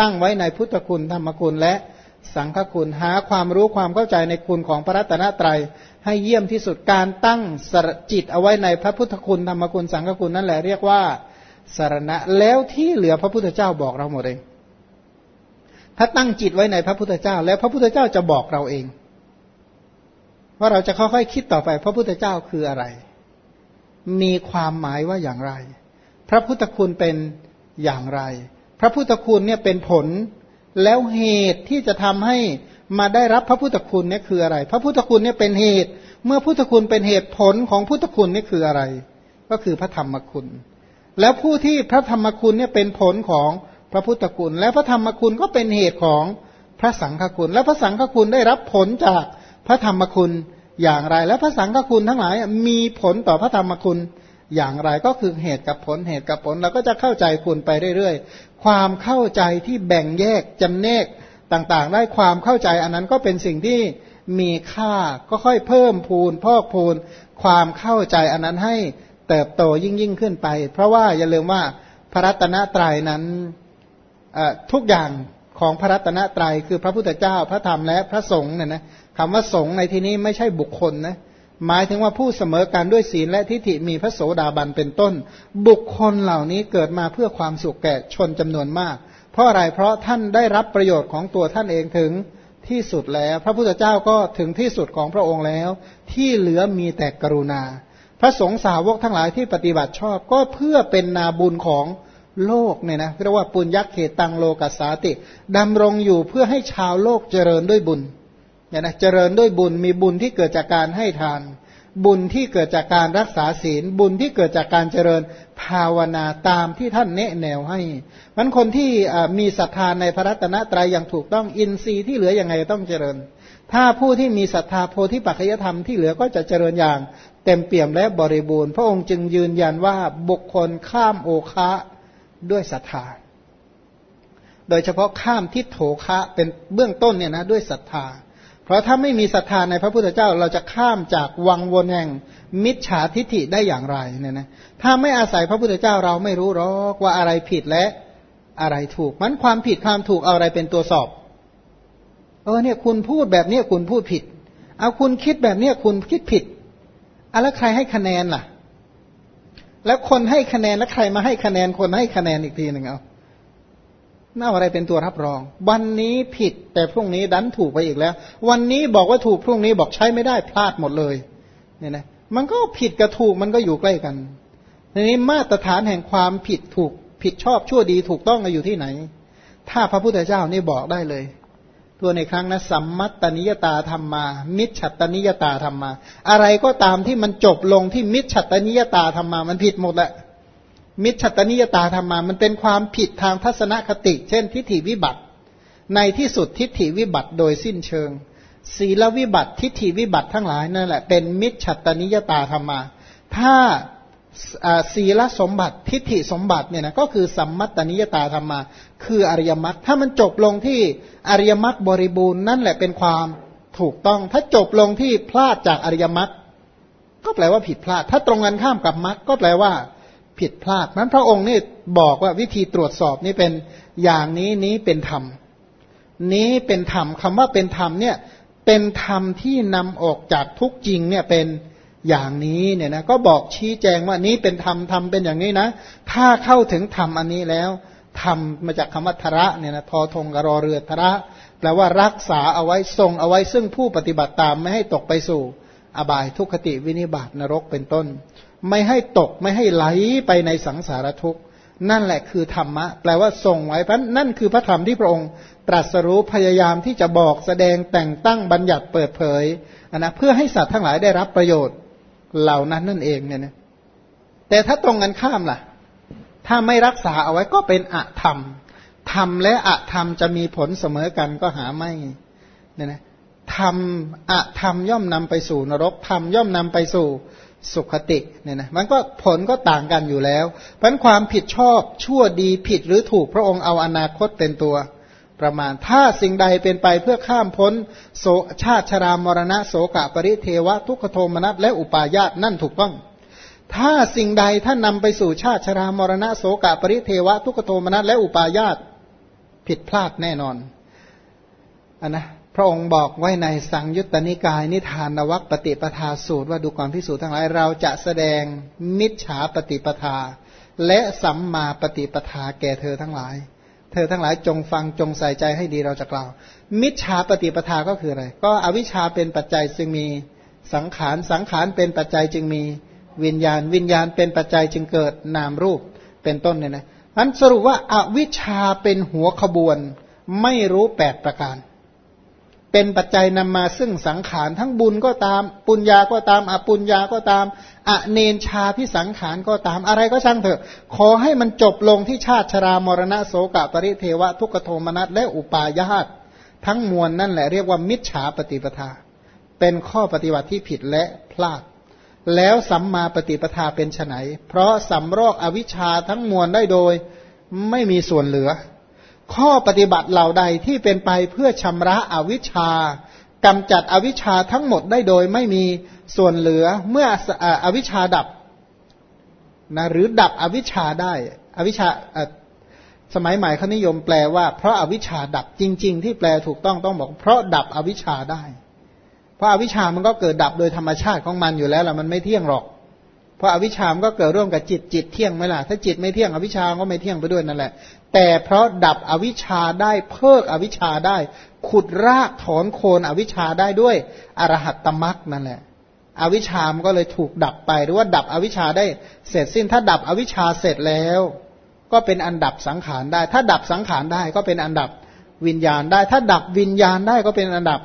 ตั้งไว้ในพุทธคุณธรรมคุณและสังฆคุณหาความรู้ความเข้าใจในคุณของพระรัตนตรัย ให้เยี่ยมที่สุดการตั้งสจิตเอาไว้ในพระพุทธคุณธรรมคุณสังฆคุณนั่นแหละเรียกว่าสารณะแล้วที่เหลือพระพุทธเจ้าบอกเราหมดเอง ถ้าตั้งจิตไว้ในพระพุทธเจ้า แล้วพระพุทธเจ้าจะบอกเราเอง ว่าเราจะค่อยๆคิดต่อไป พระพุทธเจ้าคืออะไร มีความหมายว่าอย่างไร พระพุทธคุณเป็นอย่างไร ระพุทธคุณเนี่ยเป็นผล แล้วเหตุที่จะทำให้มาได้รับพระพุทธคุณเนี่ยคืออะไร พระพุทธคุณเนี่ยเป็นเหตุ เมื่อพุทธคุณเป็นเหตุผลของพุทธคุณนี่คืออะไร ก็คือพระธรรมคุณ แล้วผู้ที่พระธรรมคุณเนี่ยเป็นผลของพระพุทธคุณ และพระธรรมคุณก็เป็นเหตุของพระสังฆคุณ และพระสังฆคุณได้รับผลจากพระธรรมคุณอย่างไร และพระสังฆคุณทั้งหลายมีผลต่อพระธรรมคุณ อย่างไรก็คือเหตุกับผลเหตุกับผลเราก็จะเข้าใจคุณไปเรื่อยๆ ความเข้าใจที่แบ่งแยกจำแนกต่างๆ ได้ความเข้าใจอันนั้นก็เป็นสิ่งที่มีค่าก็ค่อยเพิ่มพูนพอกพูนความเข้าใจอันนั้นให้เติบโตยิ่งยิ่งขึ้นไป เพราะว่าอย่าลืมว่าพระรัตนตรัยนั้นทุกอย่างของพระรัตนตรัยคือพระพุทธเจ้าพระธรรมและพระสงฆ์เนี่ยนะคำว่าสงฆ์ในที่นี้ไม่ใช่บุคคลนะ หมายถึงว่าผู้เสมอกันด้วยศีลและทิฏฐิมีพระโสดาบันเป็นต้น บุคคลเหล่านี้เกิดมาเพื่อความสุขแก่ชนจำนวนมาก เพราะอะไรเพราะท่านได้รับประโยชน์ของตัวท่านเองถึงที่สุดแล้ว พระพุทธเจ้าก็ถึงที่สุดของพระองค์แล้ว ที่เหลือมีแต่กรุณา พระสงฆ์สาวกทั้งหลายที่ปฏิบัติชอบก็เพื่อเป็นนาบุญของโลกเนี่ยนะเรียกว่าปุญญเขตังโลกัสสาติดำรงอยู่เพื่อให้ชาวโลกเจริญด้วยบุญ เนี่ยนะเจริญด้วยบุญมีบุญที่เกิดจากการให้ทาน บุญที่เกิดจากการรักษาศีล บุญที่เกิดจากการเจริญภาวนาตามที่ท่านแนะแนวให้มันคนที่มีศรัทธาในพระรัตนตรัยอย่างถูกต้องอินทรีย์ที่เหลืออยังไงต้องเจริญ ถ้าผู้ที่มีศรัทธาโพธิปัจจยธรรมที่เหลือก็จะเจริญอย่างเต็มเปี่ยมและบริบูรณ์ พระองค์จึงยืนยันว่าบุคคลข้ามโอคะด้วยศรัทธา โดยเฉพาะข้ามทิฏโถคะเป็นเบื้องต้นเนี่ยนะด้วยศรัทธา เพราะถ้าไม่มีศรัทธาในพระพุทธเจ้าเราจะข้ามจากวังวนแห่งมิจฉาทิฐิได้อย่างไรเนี่ยนะถ้าไม่อาศัยพระพุทธเจ้าเราไม่รู้หรอกว่าอะไรผิดและอะไรถูก มันความผิดความถูกเอาอะไรเป็นตัวสอบเออเนี่ยคุณพูดแบบนี้คุณพูดผิด เอาคุณคิดแบบนี้คุณคิดผิดอะแล้วใครให้คะแนนล่ะ แล้วคนให้คะแนนแล้วใครมาให้คะแนนคนให้คะแนนอีกทีหนึ่งเอา น่าอะไรเป็นตัวรับรอง วันนี้ผิดแต่พรุ่งนี้ดันถูกไปอีกแล้ว วันนี้บอกว่าถูกพรุ่งนี้บอกใช้ไม่ได้พลาดหมดเลยเนี่ยนะมันก็ผิดกับถูกมันก็อยู่ใกล้กันทีนี้มาตรฐานแห่งความผิดถูกผิดชอบชั่วดีถูกต้องอยู่ที่ไหน ถ้าพระพุทธเจ้านี่บอกได้เลย ตัวในครั้งนะสัมมัตตนิยตาธรรมมา มิจฉัตตนิยตาธรรมมา อะไรก็ตามที่มันจบลงที่มิจฉัตตนิยตาธรรมมา มันผิดหมดแหละ มิจฉตนิยตาธรรมา มันเป็นความผิดทางทัศนคติ เช่น ทิฏฐิวิบัติ ในที่สุดทิฏฐิวิบัติโดยสิ้นเชิง ศีลวิบัติทิฏฐิวิบัติทั้งหลายนั่นแหละเป็นมิจฉตนิยตาธรรมา ถ้าศีลสมบัติทิฏฐิสมบัติเนี่ยนะก็คือสัมมัตตนิยตาธรรมา คืออริยมรรคถ้ามันจบลงที่อริยมรรคบริบูรณ์นั่นแหละเป็นความถูกต้อง ถ้าจบลงที่พลาดจากอริยมรรคก็แปลว่าผิดพลาด ถ้าตรงกันข้ามกับมรรคก็แปลว่า ผิดพลาดนั้นพระองค์นี่บอกว่าวิธีตรวจสอบนี่เป็นอย่างนี้นี้เป็นธรรม นี้เป็นธรรมคำว่าเป็นธรรมเนี่ยเป็นธรรมที่นำออกจากทุกจริงเนี่ยเป็นอย่างนี้เนี่ยนะก็บอกชี้แจงว่านี้เป็นธรรมธรรมเป็นอย่างนี้นะ ถ้าเข้าถึงธรรมอันนี้แล้วธรรมมาจากคำว่าทระเนี่ยนะทอทงกรอเรือทระแปลว่ารักษาเอาไว้ทรงเอาไว้ซึ่งผู้ปฏิบัติตามไม่ให้ตกไปสู่ อบายทุกขติวินิบาตนรกเป็นต้น ไม่ให้ตกไม่ให้ไหลไปในสังสารทุกข์นั่นแหละคือธรรมะ แปลว่าทรงไว้พราะนั่นคือพระธรรมที่พระองค์ ตรัสรู้พยายามที่จะบอกแสดงแต่งตั้งบัญญัติเปิดเผยนะเพื่อให้สัตว์ทั้งหลายได้รับประโยชน์เหล่านั้นนั่นเองเนี่ยนะแต่ถ้าตรงกันข้ามล่ะ ถ้าไม่รักษาเอาไว้ก็เป็นอธรรมธรรมและอธรรมจะมีผลเสมอกันก็หาไม่เนี่ยนะธรรมอธรรมย่อมนำไปสู่นรกธรรมย่อมนำไปสู่ สุขติเนี่ยนะมันก็ผลก็ต่างกันอยู่แล้ว เพราะความผิดชอบชั่วดีผิดหรือถูกพระองค์เอาอนาคตเป็นตัวประมาณ ถ้าสิ่งใดเป็นไปเพื่อข้ามพ้นโสชาติชรามรณะโสกะปริเทวะ ทุกขโทมนัสและอุปาญาตนั่นถูกต้อง ถ้าสิ่งใดท่านนำไปสู่ชาติชรามรณะโสกะปริเทวะ ทุกขโทมนัสและอุปาญาตผิดพลาดแน่นอนอนนะ พระองค์บอกไว้ในสังยุตตนิกายนิทานวัคปฏิปทาสูตรว่าดูก่อนพิสูจน์ทั้งหลายเราจะแสดงมิจฉาปฏิปทา และสัมมาปฏิปทาแก่เธอทั้งหลาย เธอทั้งหลายจงฟังจงใส่ใจให้ดีเราจะกล่าว มิจฉาปฏิปทาก็คืออะไร ก็อวิชชาเป็นปัจจัยจึงมีสังขารสังขารเป็นปัจจัยจึงมีวิญญาณ วิญญาณเป็นปัจจัยจึงเกิดนามรูปเป็นต้นเนี่ยนะนั้นสรุปว่าอาวิชชาเป็นหัวขบวนไม่รู้แปดประการ เป็นปัจจัยนำมาซึ่งสังขารทั้งบุญก็ตาม ปุญญาก็ตามอปุญญาก็ตามอเนนชาพิสังขารก็ตามอะไรก็ช่างเถอะ ขอให้มันจบลงที่ชาติชรามรณะโสกปริเทวะทุกโทมนัสและอุปาญาตทั้งมวลนั่นแหละเรียกว่ามิจฉาปฏิปทา เป็นข้อปฏิบัติที่ผิดและพลาด แล้วสัมมาปฏิปทาเป็นไนเพราะสำรอกอวิชชาทั้งมวลได้โดยไม่มีส่วนเหลือ ข้อปฏิบัติเหล่าใดที่เป็นไปเพื่อชำระอวิชชากำจัดอวิชชาทั้งหมดได้โดยไม่มีส่วนเหลือเมื่ออวิชชาดับนะหรือดับอวิชชาได้ อวิชชาสมัยใหม่เขานิยมแปลว่าเพราะอาวิชชาดับจริง ๆ ที่แปลถูกต้องต้องบอก เพราะดับอวิชชาได้ เพราะอาวิชชามันก็เกิดดับโดยธรรมชาติของมันอยู่แล้วล่ะมันไม่เที่ยงหรอก เพราะอวิชามก็เกิดร่วมกับจิตจิตเที่ยงไหมล่ะถ้าจิตไม่เที่ยงอวิชาก็ไม่เที่ยงไปด้วยนั่นแหละ แต่เพราะดับอวิชาได้เพิกอวิชาได้ ขุดรากถอนโคนอวิชาได้ด้วยอรหัตตมรักนั่นแหละ อวิชามก็เลยถูกดับไปหรือว่าดับอวิชาได้เสร็จสิ้นถ้าดับอวิชชาเสร็จแล้ว ก็เป็นอันดับสังขารได้ ถ้าดับสังขารได้ก็เป็นอันดับวิญญาณได้ ถ้าดับวิญญาณได้ก็เป็นอันดับ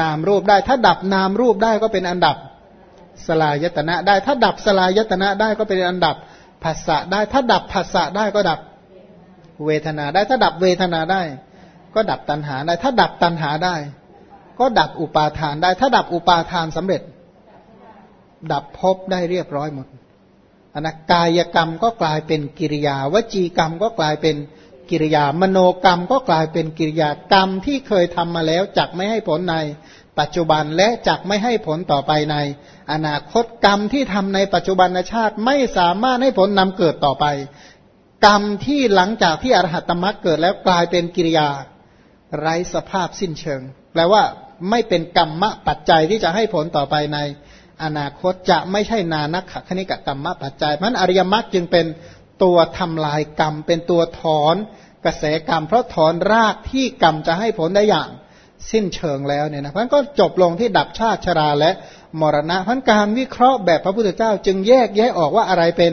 นามรูปได้ ถ้าดับนามรูปได้ก็เป็นอันดับ สลายตนะได้ ถ้าดับสลายตนะได้ก็เป็นอันดับภาษะได้ ถ้าดับภาษะได้ก็ดับเวทนาได้ ถ้าดับเวทนาได้ ก็ดับตัณหาได้ ถ้าดับตัณหาได้ ก็ดับอุปาทานได้ ถ้าดับอุปาทานสำเร็จ ดับภพได้เรียบร้อยหมดอนักกายกรรมก็กลายเป็นกิริยาวจีกรรมก็กลายเป็นกิริยามโนกรรมก็กลายเป็นกิริยากรรมที่เคยทำมาแล้วจักไม่ให้ผลใน ปัจจุบันและจักไม่ให้ผลต่อไปใน อนาคตกรรมที่ทำในปัจจุบันชาติไม่สามารถให้ผลนำเกิดต่อไป กรรมที่หลังจากที่อรหัตตมรรคเกิดแล้วกลายเป็นกิริยา ไร้สภาพสิ้นเชิง แปลว่าไม่เป็นกรรมะปัจจัยที่จะให้ผลต่อไปใน อนาคตจะไม่ใช่นานักขคณิกกรรมะปัจจัยเพราะอริยมรรคจึงเป็นตัวทำลายกรรม เป็นตัวถอนกระแสกรรม เพราะถอนรากที่กรรมจะให้ผลได้อย่าง สิ้นเชิงแล้วเนี่ยนะพันก็จบลงที่ดับชาติชราและมรณะพันการวิเคราะห์แบบพระพุทธเจ้า จึงแยกแยะออกว่าอะไรเป็น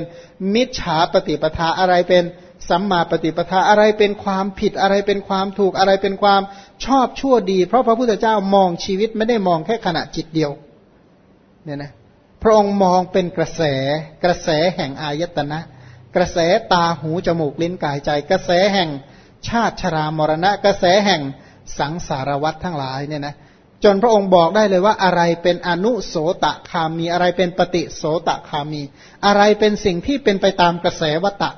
มิจฉาปฏิปทาอะไรเป็นสัมมาปฏิปทาอะไรเป็นความผิดอะไรเป็นความถูกอะไรเป็นความชอบชั่วดี เพราะพระพุทธเจ้ามองชีวิตไม่ได้มองแค่ขณะจิตเดียวเนี่ยนะพระองค์มองเป็นกระแสกระแสแห่งอายตนะ กระแสตาหูจมูกลิ้นกายใจ กระแสแห่งชาติชรามรณะ กระแสแห่ง สังสารวัตทั้งหลายเนี่ยนะจนพระองค์บอกได้เลยว่าอะไรเป็นอนุโสตคามีอะไรเป็นปฏิโสตคามี อะไรเป็นสิ่งที่เป็นไปตามกระแสวัตตะ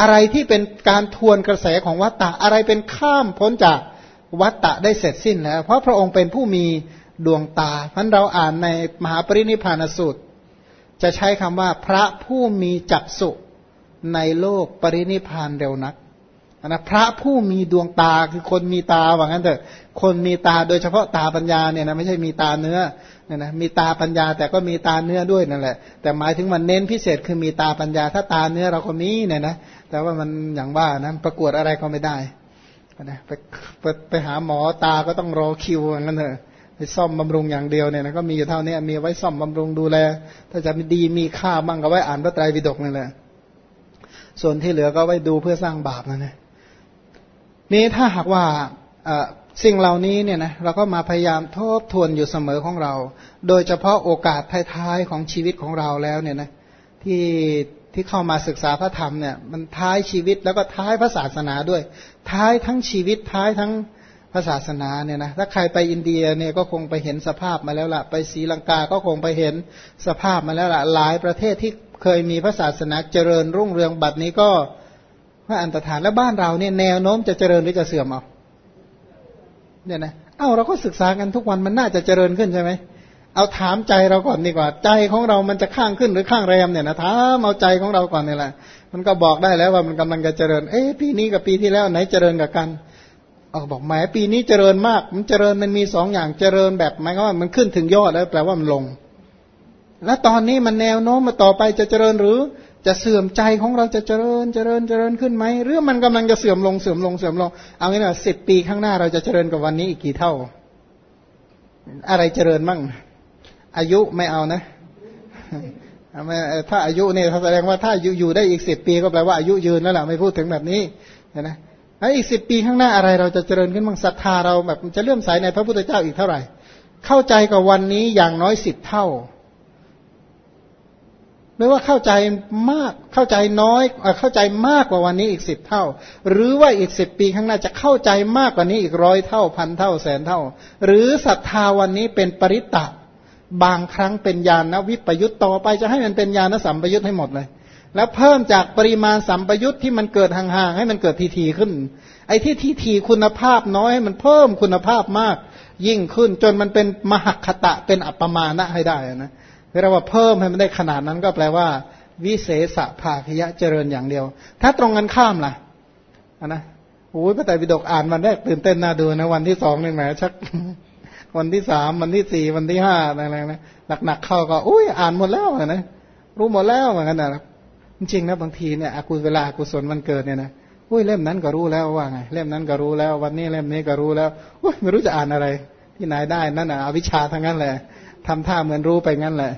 อะไรที่เป็นการทวนกระแสของวัตตะ อะไรเป็นข้ามพ้นจากวัตตะได้เสร็จสิ้นแล้ว เพราะพระองค์เป็นผู้มีดวงตาพันเราอ่านในมหาปรินิพานสูตร จะใช้คำว่าพระผู้มีจักสุในโลกปรินิพานเร็วนัก นะพระผู้มีดวงตาคือคนมีตาว่างั้นเถอะ คนมีตาโดยเฉพาะตาปัญญาเนี่ยนะไม่ใช่มีตาเนื้อเนี่ยนะมีตาปัญญาแต่ก็มีตาเนื้อด้วยนั่นแหละ แต่หมายถึงมันเน้นพิเศษคือมีตาปัญญา ถ้าตาเนื้อเราก็มีเนี่ยนะแต่ว่ามันอย่างว่านะประกวดอะไรก็ไม่ได้นะไปไปไปหาหมอตาก็ต้องรอคิวอย่างั้นเถอะไปซ่อมบำรุงอย่างเดียวเนี่ยนะก็มีอยู่เท่านี้มีไว้ซ่อมบำรุงดูแล ถ้าจะดีมีค่าบ้างก็ไว้อ่านพระไตรปิฎกนั่นแหละส่วนที่เหลือก็ไว้ดูเพื่อสร้างบาปนั่นแหละ นี้ถ้าหากว่าสิ่งเหล่านี้เนี่ยนะเราก็มาพยายามทบทวนอยู่เสมอของเรา โดยเฉพาะโอกาสท้ายๆของชีวิตของเราแล้วเนี่ยนะที่ที่เข้ามาศึกษาพระธรรมเนี่ยมันท้ายชีวิตแล้วก็ท้ายพระศาสนาด้วย ท้ายทั้งชีวิตท้ายทั้งพระศาสนาเนี่ยนะถ้าใครไปอินเดียเนี่ยก็คงไปเห็นสภาพมาแล้วละ่ะ ไปศรีลังกาก็คงไปเห็นสภาพมาแล้วละ่ะ หลายประเทศที่เคยมีพระศาสนาเจริญรุ่งเรืองบัดนี้ก็ พระอันตรธานแล้วบ้านเราเนี่ยแนวโน้มจะเจริญหรือจะเสื่อมเอาเนี่ยนะเอ้าเราก็ศึกษากันทุกวันมันน่าจะเจริญขึ้นใช่ไหมเอาถามใจเราก่อนดีกว่า ใจของเรามันจะข้างขึ้นหรือข้างแรมเนี่ยนะถามเอาใจของเราก่อนนี่แหละมันก็บอกได้แล้วว่ามันกำลังจะเจริญ เอ๊ะปีนี้กับปีที่แล้วไหนเจริญกับกันเขาบอกแหมปีนี้เจริญมาก มันเจริญมันมีสองอย่างเจริญแบบหมายว่ามันขึ้นถึงยอดแล้วแปลว่ามันลง แล้วตอนนี้มันแนวโน้มมาต่อไปจะเจริญหรือ จะเสื่อมใจของเราจะเจริญเจริญเจริญขึ้นไหมหรือมันกำลังจะเสื่อมลงเสื่อมลงเสื่อมลงเอางี้นะสิบปีข้างหน้าเราจะเจริญกับวันนี้อีกกี่เท่า อะไรเจริญมั่ง อายุไม่เอานะถ้าอายุเนี่ยแสดงว่าถ้าอยู่อยู่ได้อีกสิบปีก็แปลว่าอายุยืนแล้วล่ะไม่พูดถึงแบบนี้นะแล้วอีกสิบปีข้างหน้าอะไรเราจะเจริญขึ้นบ้างศรัทธาเราแบบจะเลื่อมใสในพระพุทธเจ้าอีกเท่าไหร่ เข้าใจกับวันนี้อย่างน้อยสิบเท่า ไม่ว่าเข้าใจมากเข้าใจน้อยเข้าใจมากกว่าวันนี้อีกสิบเท่า หรือว่าอีกสิบปีข้างหน้าจะเข้าใจมากกว่านี้อีกร้อยเท่าพันเท่าแสนเท่า หรือศรัทธาวันนี้เป็นปริตตะบางครั้งเป็นญาณวิปยุตต่อไปจะให้มันเป็นญาณสัมปยุตให้หมดเลย แล้วเพิ่มจากปริมาณสัมปยุตที่มันเกิดห่างๆให้มันเกิดทีๆขึ้น ไอ้ที่ทีๆคุณภาพน้อยมันเพิ่มคุณภาพมาก ยิ่งขึ้นจนมันเป็นมหคตะเป็นอัปปมาณะให้ได้นะ เรียกว่าเพิ่มให้มันได้ขนาดนั้นก็แปลว่า วิเศษภาคยะเจริญอย่างเดียว ถ้าตรงกันข้ามล่ะนะโอ้ยพระไตรปิฎกอ่านวันแรกตื่นเต้นน่าดูนะวันที่สองนี่แหมชัก วันที่สามวันที่สี่วันที่ห้าอะไรนะหนักๆเข้าก็อุ้ยอ่านหมดแล้วนะรู้หมดแล้วเหมือนกันนะจริงนะบางทีเนี่ยอากุเวลากุศลวันเกิดเนี่ยนะอุ้ยเล่มนั้นก็รู้แล้วว่าไงเล่มนั้นก็รู้แล้ว วันนี้เล่มนี้ก็รู้แล้วอุ้ยไม่รู้จะอ่านอะไร ที่ไหนได้นั่นอะอวิชชาทั้งนั้นแหละทำท่าเหมือนรู้ไปงั้นแหละ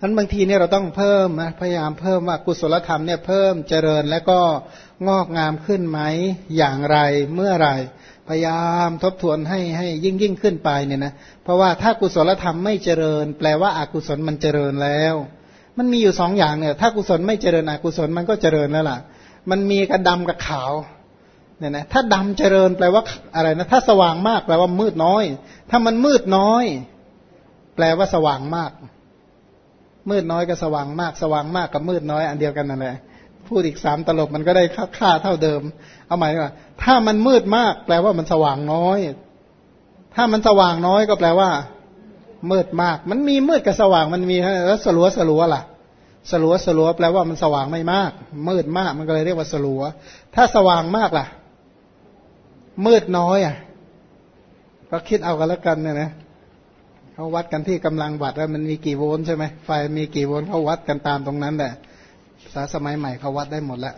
นั้นบางทีเนี่ยเราต้องเพิ่มนะพยายามเพิ่มว่ากุศลธรรมเนี่ยเพิ่มเจริญแล้วก็งอกงามขึ้นไหมอย่างไรเมื่อไรพยายามทบทวนให้ให้ยิ่งยิ่งขึ้นไปเนี่ยนะเพราะว่าถ้ากุศลธรรมไม่เจริญ แปลว่าอากุศลมันเจริญแล้ว มันมีอยู่สองอย่างเนี่ยถ้ากุศลไม่เจริญอกุศลมันก็เจริญแล้วล่ะ มันมีกับดำกับขาวเนี่ยนะถ้าดำเจริญแปลว่าอะไรนะถ้าสว่างมากแปลว่ามืดน้อย ถ้ามันมืดน้อย แปลว่าสว่างมาก มืดน้อยกับสว่างมากสว่างมากกับมืดน้อยอันเดียวกันนั่นแหละพูดอีกสามตลบมันก็ได้ค่าเท่าเดิม เอาหมายว่า ถ้ามันมืดมาก แปลว่ามันสว่างน้อย ถ้ามันสว่างน้อยก็แปลว่า มืดมาก มันมีมืดกับสว่างมันมีแล้วสลัวสลัวล่ะ สลัวสลัวแปลว่ามันสว่างไม่มาก มืดมากมันก็เลยเรียกว่าสลัว ถ้าสว่างมากล่ะ มืดน้อยอะ ก็คิดเอากันแล้วกันเนี่ยนะ เขาวัดกันที่กำลังวัดว่ามันมีกี่โวลต์ใช่ไหมไฟมีกี่โวลต์เขาวัดกันตามตรงนั้นแหละภาษาสมัยใหม่เขาวัดได้หมดแล้ว